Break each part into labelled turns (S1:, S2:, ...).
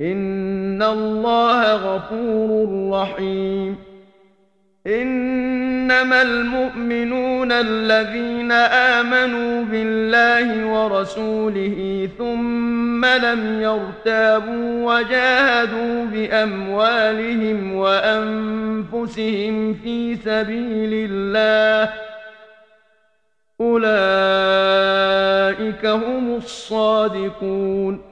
S1: ان الله غفور رحيم انما المؤمنون الذين امنوا بالله ورسوله ثم لم يرتابوا وجاهدوا باموالهم وانفسهم في سبيل الله اولئك هم الصادقون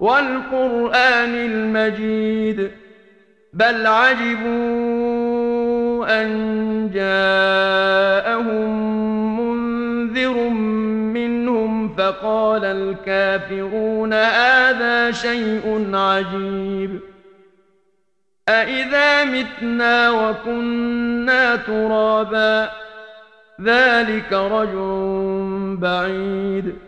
S1: والقرآن المجيد. بل عجبوا أن جاءهم منذر منهم فقال الكافرون هذا شيء عجيب. أئذا متنا وكنا ترابا. ذلك رجل بعيد.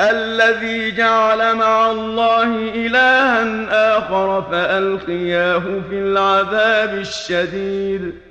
S1: الذي جعل مع الله إلها آخر فألقياه في العذاب الشديد.